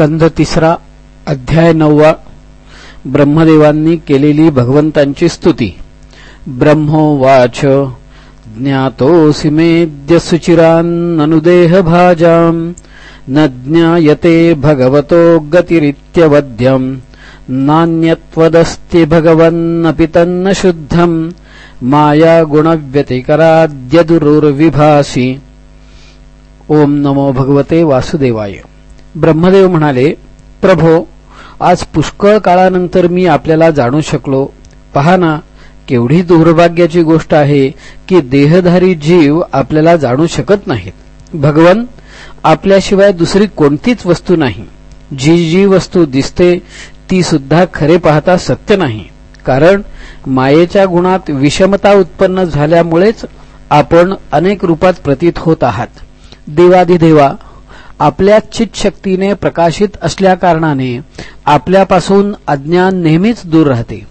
स्कंध तिसरा अध्याय नववा. ब्रह्मदेवांनी केलेली भगवंतांची स्तुती. ब्रह्मोवाच ज्ञातोऽसि मेद्य सुचिरान्ननुदेह न ज्ञायते भगवतो गतिरित्यवध्यम् नान्यत्वदस्ति भगवन्नपि तन्न शुद्धम् मायागुणव्यतिकराद्यदुरुर्विभासि ओम नमो भगवते वासुदेवाय। ब्रह्मदेव म्हणाले प्रभो आज पुष्कळ काळानंतर मी आपल्याला जाणू शकलो. पहा ना केवढी दुर्भाग्याची गोष्ट आहे की देहधारी जीव आपल्याला जाणू शकत नाहीत. भगवन आपल्याशिवाय दुसरी कोणतीच वस्तू नाही. जी जी वस्तू दिसते ती सुद्धा खरे पाहता सत्य नाही. कारण मायेच्या गुणात विषमता उत्पन्न झाल्यामुळेच आपण अनेक रूपात प्रतीत होत आहात. देवाधिदेवा आपल्या चितशक्तीने प्रकाशित असल्याकारणाने आपल्यापासून अज्ञान नेहमीच दूर राहते.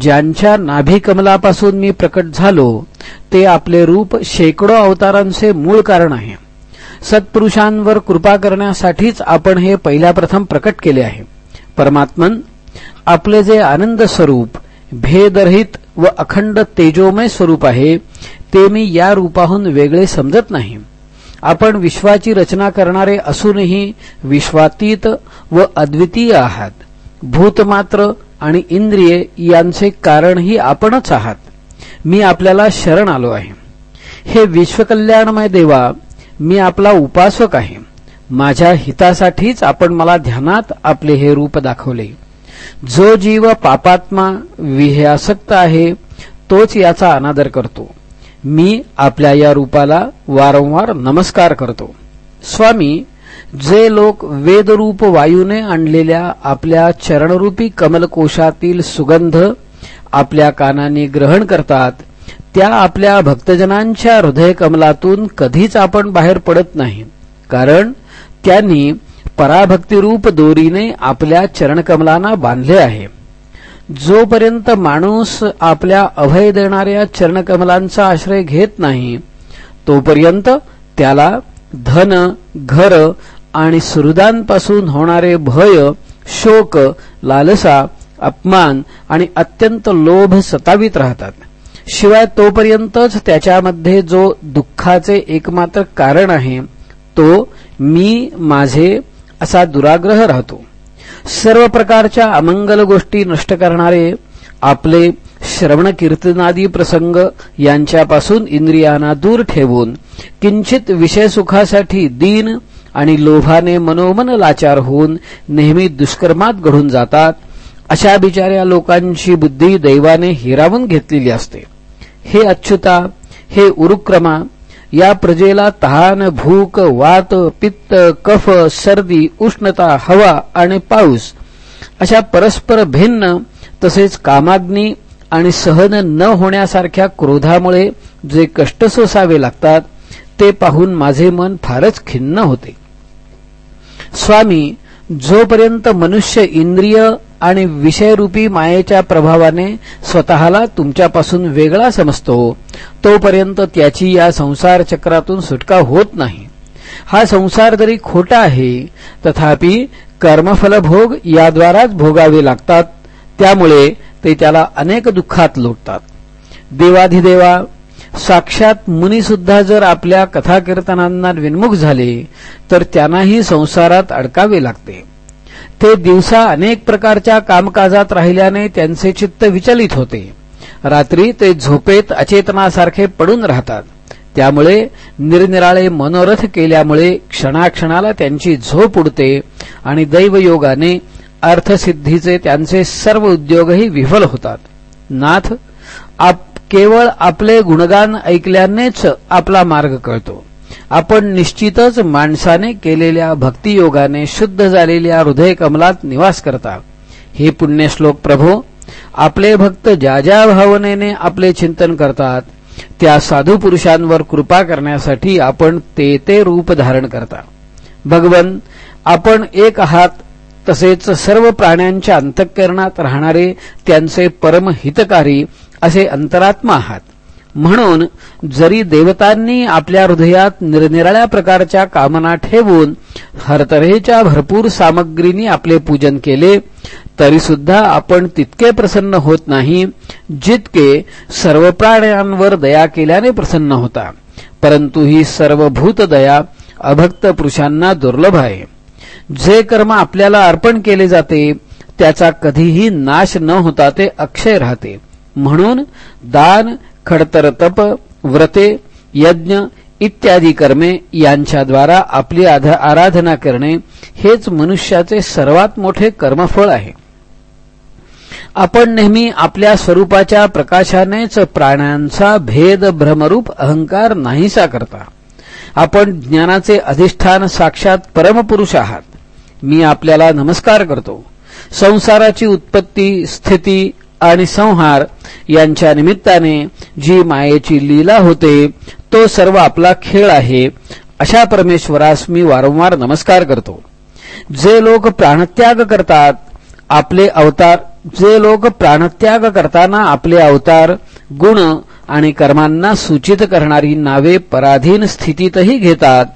ज्यांच्या नाभिकमलापासून मी प्रकट झालो ते आपले रूप शेकडो अवतारांचे मूळ कारण आहे. सत्पुरुषांवर कृपा करण्यासाठीच आपण हे पहिल्या प्रथम प्रकट केले आहे. परमात्मन आपले जे आनंद स्वरूप भेदरहित व अखंड तेजोमय स्वरूप आहे ते मी या रूपाहून वेगळे समजत नाही. आपण विश्वाची रचना करणारे असूनही विश्वातीत व अद्वितीय आहात. भूतमात्र आणि इंद्रिये यांचे कारणही आपणच आहात. मी आपल्याला शरण आलो आहे. हे विश्वकल्याणमय देवा मी आपला उपासक आहे. माझ्या हितासाठीच आपण मला ध्यानात आपले हे रूप दाखवले. जो जीव पापात्मा विह्यासक्त आहे तोच याचा अनादर करतो. मी आपल्या या रूपाला वारंवार नमस्कार करतो. स्वामी जे लोक वेदरूप वायूने आणलेल्या आपल्या चरणरूपी कमलकोशातील सुगंध आपल्या कानाने ग्रहण करतात त्या आपल्या भक्तजनांच्या हृदयकमलातून कधीच आपण बाहेर पडत नाही. कारण त्यांनी पराभक्तिरूप दोरीने आपल्या चरणकमलांना बांधले आहे. जोपर्यंत माणूस आपल्या अभय देणाऱ्या चरणकमलांचा आश्रय घेत नाही तोपर्यंत त्याला धन घर आणि सुहृदांपासून होणारे भय शोक लालसा अपमान आणि अत्यंत लोभ सतावित राहतात. शिवाय तोपर्यंतच त्याच्यामध्ये जो दुःखाचे एकमात्र कारण आहे तो मी माझे असा दुराग्रह राहतो. सर्व प्रकारच्या अमंगल गोष्टी नष्ट करणारे आपले श्रवण कीर्तनादी प्रसंग यांच्यापासून इंद्रियांना दूर ठेवून किंचित विषय सुखासाठी दीन आणि लोभाने मनोमन लाचार होऊन नेहमी दुष्कर्मात घडून जातात अशा बिचाऱ्या लोकांची बुद्धी दैवाने हिरावून घेतलेली असते. हे अच्युता हे उरुक्रमा या प्रजेला तहान भूक वात पित्त कफ सर्दी उष्णता हवा आणि पाऊस अशा परस्पर भिन्न तसेच कामाग्नी आणि सहन न होण्यासारख्या क्रोधामुळे जे कष्ट सोसावे लागतात ते पाहून माझे मन फारच खिन्न होते. स्वामी जोपर्यंत मनुष्य इंद्रिय आणि विषयरूपी मायेच्या प्रभावाने स्वतःला तुमच्यापासून वेगळा समजतो. तोपर्यंत त्याची या संसार चक्रातून सुटका होत नाही. हा संसार जरी खोटा आहे तथापि कर्मफलभोग याद्वाराच भोगावे लागतात. त्यामुळे ते त्याला अनेक दुःखात लोटतात. देवाधिदेवा साक्षात मुनीसुद्धा जर आपल्या कथाकीर्तनांना विन्मुख झाले तर त्यांनाही संसारात अडकावे लागते. ते दिवसा अनेक प्रकारच्या कामकाजात राहिल्याने त्यांचे चित्त विचलित होते. रात्री ते झोपेत अचेतनासारखे पडून राहतात. त्यामुळे निरनिराळे मनोरथ केल्यामुळे क्षणाक्षणाला त्यांची झोप उडते आणि दैवयोगाने अर्थसिद्धीचे त्यांचे सर्व उद्योगही विफल होतात. नाथ आप केवळ आपले गुणगान ऐकल्यानेच आपला मार्ग कळतो. आपण निश्चितच माणसाने केलेल्या भक्तियोगाने शुद्ध झालेल्या हृदय कमलात निवास करता. हे पुण्यश्लोक प्रभो आपले भक्त ज्या ज्या भावनेने आपले चिंतन करतात त्या साधू पुरुषांवर कृपा करण्यासाठी आपण ते ते रूप धारण करता. भगवन आपण एक आहात तसेच सर्व प्राण्यांच्या अंतःकरणात राहणारे त्यांचे परमहितकारी असे अंतरात्मा आहात. म्हणून जरी देवतांनी आपल्या हृदयात निरनिराळ्या प्रकारच्या कामना ठेवून हरतऱ्हेच्या भरपूर सामग्रीनी आपले पूजन केले तरी सुद्धा आपण तितके प्रसन्न होत नाही जितके सर्व प्राण्यांवर दया केल्याने प्रसन्न होता. परंतु ही सर्वभूत दया अभक्त पुरुषांना दुर्लभ आहे. जे कर्म आपल्याला अर्पण केले जाते त्याचा कधीही नाश न होता ते अक्षय राहते. म्हणून दान खडतर तप व्रते यज्ञ इत्यादी कर्मे यांच्याद्वारा आपली आराधना करणे हेच मनुष्याचे सर्वात मोठे कर्मफळ आहे. आपण नेहमी आपल्या स्वरूपाच्या प्रकाशानेच प्राण्यांचा भेद भ्रमरूप अहंकार नाहीसा करता. आपण ज्ञानाचे अधिष्ठान साक्षात परमपुरुष आहात. मी आपल्याला नमस्कार करतो. संसाराची उत्पत्ती स्थिती आणि संहार यांच्या निमित्ताने जी मायेची लीला होते तो सर्व आपला खेळ आहे. अशा परमेश्वरास मी वारंवार नमस्कार करतो. जे लोक प्राणत्याग करतात आपले अवतार जे लोक प्राणत्याग करताना आपले अवतार गुण आणि कर्मांना सूचित करणारी नावे पराधीन स्थितीतही घेतात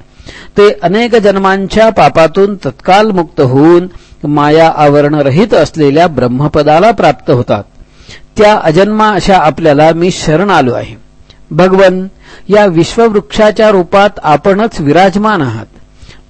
ते अनेक जन्मांच्या पापातून तत्काल मुक्त होऊन माया आवरणरहित असलेल्या ब्रह्मपदाला प्राप्त होतात. त्या अजन्मा अशा आपल्याला मी शरण आलो आहे. भगवन या विश्ववृक्षाच्या रूपात आपणच विराजमान आहात.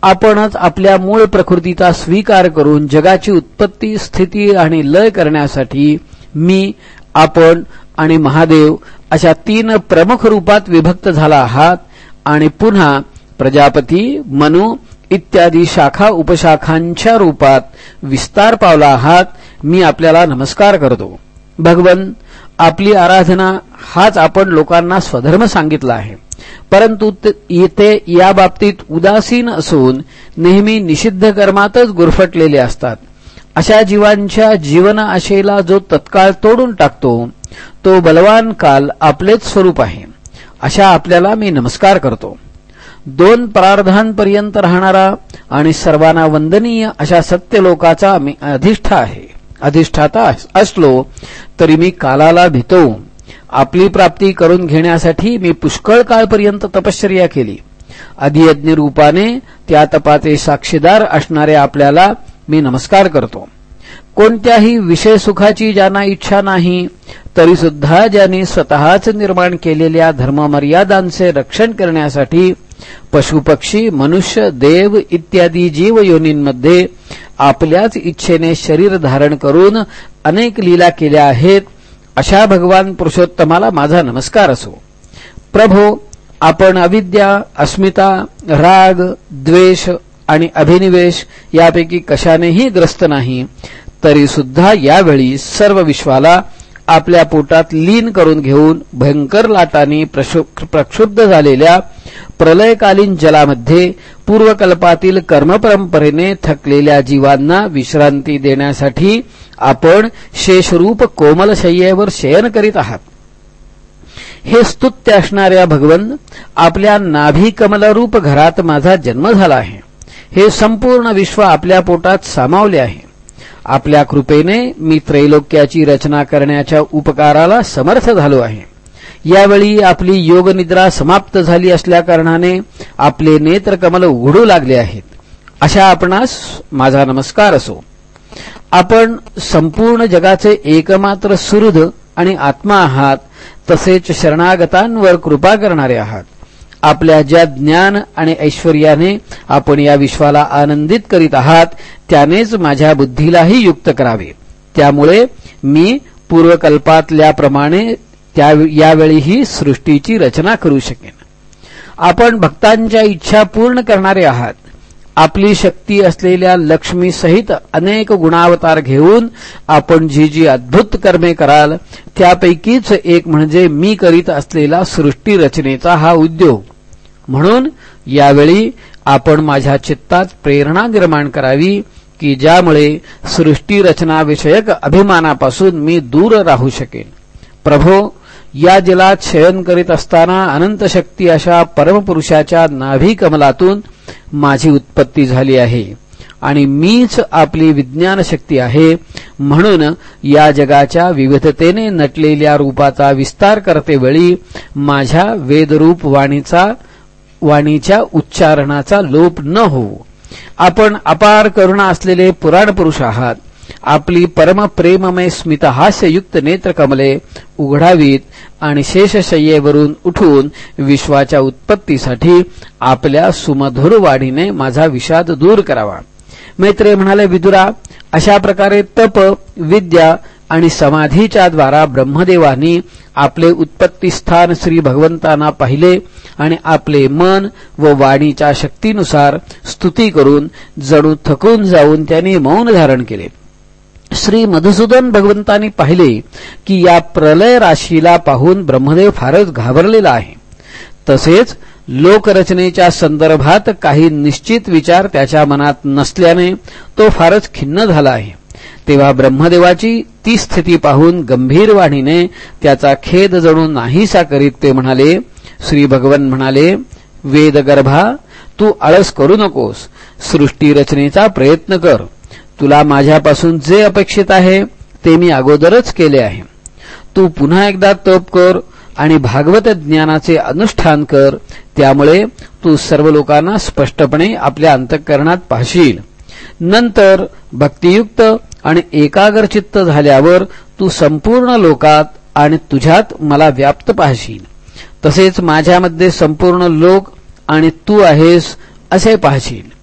आपणच आपल्या मूळ प्रकृतीचा स्वीकार करून जगाची उत्पत्ती स्थिती आणि लय करण्यासाठी मी आपण आणि महादेव अशा तीन प्रमुख रूपात विभक्त झाला आहात आणि पुन्हा प्रजापती मनु इत्यादी शाखा उपशाखांच्या रूपात विस्तार पावला आहात. मी आपल्याला नमस्कार करतो. भगवन आपली आराधना हाच आपण लोकांना स्वधर्म सांगितला आहे. परंतु ते या बाबतीत उदासीन असून नेहमी निषिद्ध कर्मातच गुरफटलेले असतात. अशा जीवांच्या जीवन आशेला जो तत्काळ तोडून टाकतो तो बलवान काल आपलेच स्वरूप आहे. अशा आपल्याला मी नमस्कार करतो. दोन प्रार्धांपर्यंत राहणारा आणि सर्वांना वंदनीय अशा सत्यलोकाचा मी अधिष्ठा आहे. अधिष्ठाता असलो तरी मी कालाला भितो आपली प्राप्ती करून घेण्यासाठी मी पुष्कळ काळपर्यंत तपश्चर्या केली. अधियज्ञ रूपाने त्या तपाचे साक्षीदार असणाऱ्या आपल्याला मी नमस्कार करतो. कोणत्याही विषय सुखाची ज्यांना इच्छा नाही तरी सुद्धा ज्यांनी स्वतःच निर्माण केलेल्या धर्ममर्यादांचे रक्षण करण्यासाठी पशुपक्षी मनुष्य देव इत्यादी जीव योनींमध्ये आपल्याच इच्छेने शरीर धारण करून अनेक लीला केल्या आहेत अशा भगवान पुरुषोत्तमाला माझा नमस्कार असो. प्रभो आपण अविद्या अस्मिता राग द्वेष आणि अभिनिवेश यापैकी कशानेही ग्रस्त नाही तरी सुद्धा यावेळी सर्व विश्वाला आपल्या पोटात लीन करून घेऊन भयंकर लाटांनी प्रक्षुब्ध झालेल्या प्रलयकालीन जलामध्ये पूर्वकल्पातील कर्मपरंपरेने थकलेल्या जीवांना विश्रांती देण्यासाठी आपण शेषरूप कोमलशय्येवर शयन करीत आहात. हे स्तुत्य असणाऱ्या भगवन आपल्या नाभी कमलरूप घरात माझा जन्म झाला आहे. हे संपूर्ण विश्व आपल्या पोटात सामावले आहे. आपल्या कृपेने मी त्रैलोक्याची रचना करण्याच्या उपकाराला समर्थ झालो आहे. यावेळी आपली योगनिद्रा समाप्त झाली असल्याकारणाने आपले नेत्रकमल उघडू लागले आहेत. अशा आपणास माझा नमस्कार असो. आपण संपूर्ण जगाचे एकमात्र सुहृद आणि आत्मा आहात तसेच शरणागतांवर कृपा करणारे आहात. आपल्या ज्या ज्ञान आणि ऐश्वर्याने आपण या विश्वाला आनंदित करीत आहात त्यानेच माझ्या बुद्धीलाही युक्त करावे. त्यामुळे मी पूर्वकल्पातल्याप्रमाणे त्या यावेळीही सृष्टीची रचना करू शकेन. आपण भक्तांच्या इच्छा पूर्ण करणारे आहात. आपली शक्ती असलेल्या लक्ष्मीसहित अनेक गुणावतार घेऊन आपण जी जी अद्भुत कर्मे कराल त्यापैकीच एक म्हणजे मी करीत असलेला सृष्टी रचनेचा हा उद्योग. म्हणून यावेळी आपण माझ्या चित्तात प्रेरणा निर्माण करावी की ज्यामुळे सृष्टी रचनाविषयक अभिमानापासून मी दूर राहू शकेन. प्रभो या जलात शयन करीत असताना अनंत शक्ती अशा परमपुरुषाच्या नाभी कमलातून माझी उत्पत्ती झाली आहे आणि मीच आपली विज्ञान शक्ती आहे म्हणून या जगाच्या विविधतेने नटलेल्या रूपाचा विस्तार करते वेळी माझ्या वेदरूप वाणीचा वाणीच्या उच्चारणाचा लोप न होऊ. आपण अपार करुणा असलेले पुराण पुरुष आहात. आपली परमप्रेममय स्मितहास्ययुक्त नेत्रकमले उघडावीत आणि शेषशय्येवरून उठून विश्वाच्या उत्पत्तीसाठी आपल्या सुमधुर वाढीने माझा विषाद दूर करावा. मैत्रे म्हणाले विदुरा अशा प्रकारे तप विद्या आणि समाधीच्या द्वारा ब्रह्मदेवानी आपले उत्पत्तीस्थान श्री भगवंतांना पाहिले आणि आपले मन व वाणीच्या शक्तीनुसार स्तुती करून जणू थकून जाऊन त्यांनी मौन धारण केले. श्री मधुसूदन भगवंतांनी पाहिले की या प्रलय राशीला पाहून ब्रह्मदेव फारच घाबरलेला आहे. तसेच लोकरचनेच्या संदर्भात काही निश्चित विचार त्याच्या मनात नसल्याने तो फारच खिन्न झाला आहे. तेव्हा ब्रह्मदेवाची ती स्थिती पाहून गंभीर वाणीने त्याचा खेद जणू नाहीसा करीत ते म्हणाले श्री भगवन म्हणाले वेदगर्भा तू आळस करू नकोस सृष्टी रचनेचा प्रयत्न कर. तुला माझ्यापासून जे अपेक्षित आहे ते मी अगोदरच केले आहे. तू पुन्हा एकदा तप कर आणि भागवत ज्ञानाचे अनुष्ठान कर त्यामुळे तू सर्व लोकांना स्पष्टपणे आपल्या अंतःकरणात पाहशील. नंतर भक्तियुक्त आणि एकाग्रचित्त झाल्यावर तू संपूर्ण लोकात आणि तुझ्यात मला व्याप्त पाहशील. तसेच माझ्यामध्ये संपूर्ण लोक आणि तू आहेस असे पाहशील.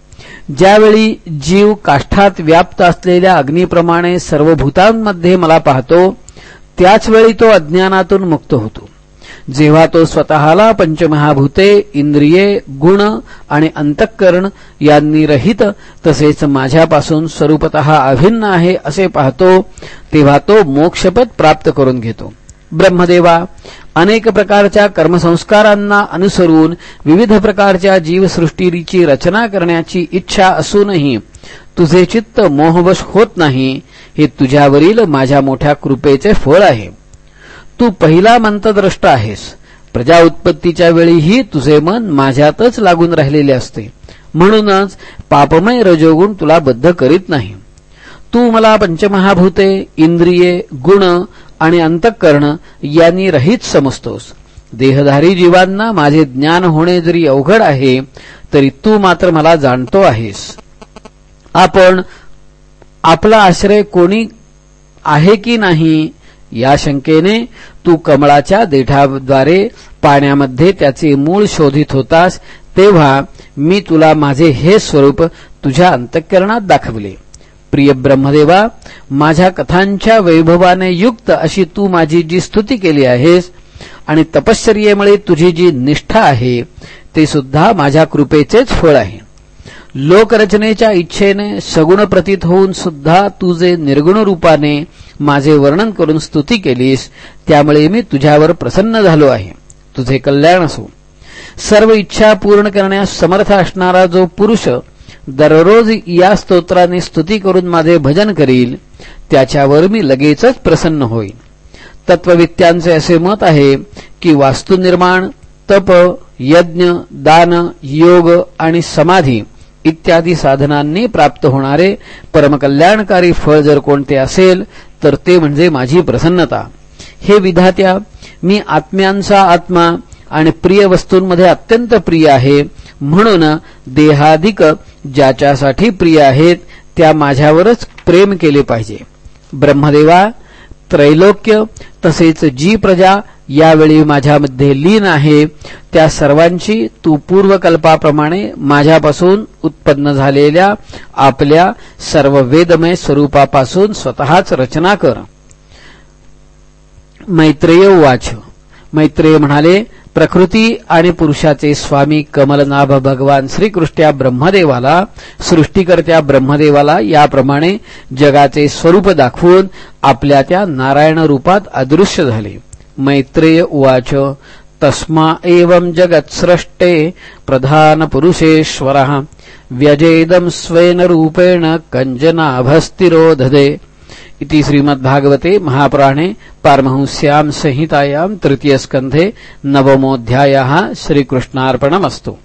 ज्यावेळी जीव काष्ठात व्याप्त असलेल्या अग्नीप्रमाणे सर्व भूतांमध्ये मला पाहतो त्याचवेळी तो अज्ञानातून मुक्त होतो. जेव्हा तो स्वतःला पंचमहाभूते इंद्रिये गुण आणि अंतःकरण यांनी रहित तसेच माझ्यापासून स्वरूपत अभिन्न आहे असे पाहतो तेव्हा तो मोक्षपद प्राप्त करून घेतो. ब्रह्मदेवा अनेक प्रकारच्या कर्मसंस्कारांना अनुसरून विविध प्रकारच्या जीवसृष्टीची रचना करण्याची इच्छा असूनही तुझे चित्त मोहवश होत नाही हे तुझ्यावरील माझ्या मोठ्या कृपेचे फळ आहे. तू पहिला मंतद्रष्ट आहेस. प्रजा उत्पत्तीच्या वेळीही तुझे मन माझ्यातच लागून राहिलेले असते. म्हणूनच पापमय रजोगुण तुला बद्ध करीत नाही. तू मला पंचमहाभूते इंद्रिये गुण आणि अंतःकरण यांनी रहित समजतोस. देहधारी जीवांना माझे ज्ञान होणे जरी अवघड आहे तरी तू मात्र मला जाणतो आहेस. आपण आपला आश्रय कोणी आहे की नाही या शंकेने तू कमळाच्या देठाद्वारे पाण्यामध्ये त्याचे मूळ शोधित होतास तेव्हा मी तुला माझे हे स्वरूप तुझ्या अंतःकरणात दाखवले. प्रिय ब्रह्मदेवा माझ्या कथांच्या वैभवाने युक्त अशी तू माझी जी स्तुती केली आहेस आणि तपश्चर्येमुळे तुझी जी निष्ठा आहे ते सुद्धा माझ्या कृपेचेच फळ आहे. लोकरचनेच्या इच्छेने सगुण प्रतीत होऊन सुद्धा तू जे निर्गुण रूपाने माझे वर्णन करून स्तुती केलीस त्यामुळे मी तुझ्यावर प्रसन्न झालो आहे. तुझे कल्याण असो. सर्व इच्छा पूर्ण करण्यास समर्थ असणारा जो पुरुष दररोज या स्तोत्राने स्तुती करून माझे भजन करील त्याच्यावर मी लगेचच प्रसन्न होईल तत्ववित्यांचे असे मत आहे की वास्तुनिर्माण तप यज्ञ दान योग आणि समाधी इत्यादी साधनांनी प्राप्त होणारे परमकल्याणकारी फळ जर कोणते असेल तर ते म्हणजे माझी प्रसन्नता. हे विधात्या मी आत्म्यांचा आत्मा आणि प्रिय वस्तूंमध्ये अत्यंत प्रिय आहे म्हणून देहाधिक ज्याच्यासाठी प्रिय आहेत त्या माझ्यावरच प्रेम केले पाहिजे. ब्रह्मदेवा त्रैलोक्य तसेच जी प्रजा यावेळी माझ्यामध्ये लीन आहे त्या सर्वांची तू पूर्वकल्पाप्रमाणे माझ्यापासून उत्पन्न झालेल्या आपल्या सर्व वेदमय स्वरूपापासून स्वतःच रचना कर. मैत्रेय वाच. मैत्रेय म्हणाले प्रकृती आणि पुरुषाचे स्वामी कमलनाभ भगवान श्रीकृष्ट्या ब्रह्मदेवाला सृष्टीकर्त्या ब्रह्मदेवाला याप्रमाणे जगाचे स्वरूप दाखवून आपल्या त्या नारायण रूपात अदृश्य झाले. मैत्रेय उवाच तस्मा एवं जगत्स्रष्टे प्रधान पुरुषेश्वर व्यजेदम स्वेन रूपेण कंजनाभस्तिरोधदे इति श्रीमद्भागवते महापुराणे पारमहंस्यां संहितायां तृतीयस्कन्धे नवमोऽध्यायः श्रीकृष्णार्पणमस्तु।